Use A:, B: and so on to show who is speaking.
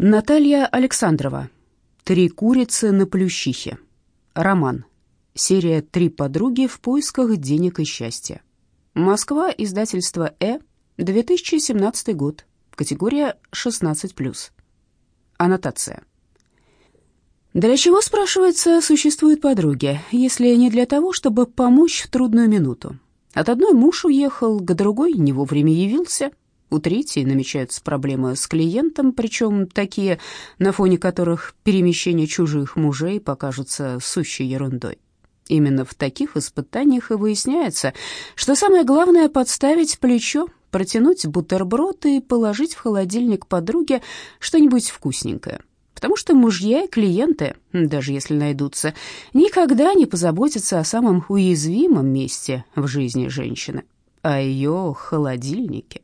A: Наталья Александрова. Три курицы на плющихе. Роман. Серия «Три подруги в поисках денег и счастья». Москва, издательство «Э», 2017 год. Категория 16+. Аннотация. Для чего, спрашивается, существуют подруги, если не для того, чтобы помочь в трудную минуту? От одной муж уехал, к другой не вовремя явился – у третьей намечаются проблемы с клиентом, причем такие, на фоне которых перемещение чужих мужей покажутся сущей ерундой. Именно в таких испытаниях и выясняется, что самое главное — подставить плечо, протянуть бутерброд и положить в холодильник подруге что-нибудь вкусненькое. Потому что мужья и клиенты, даже если найдутся, никогда не позаботятся о самом уязвимом месте в жизни женщины, о ее холодильнике.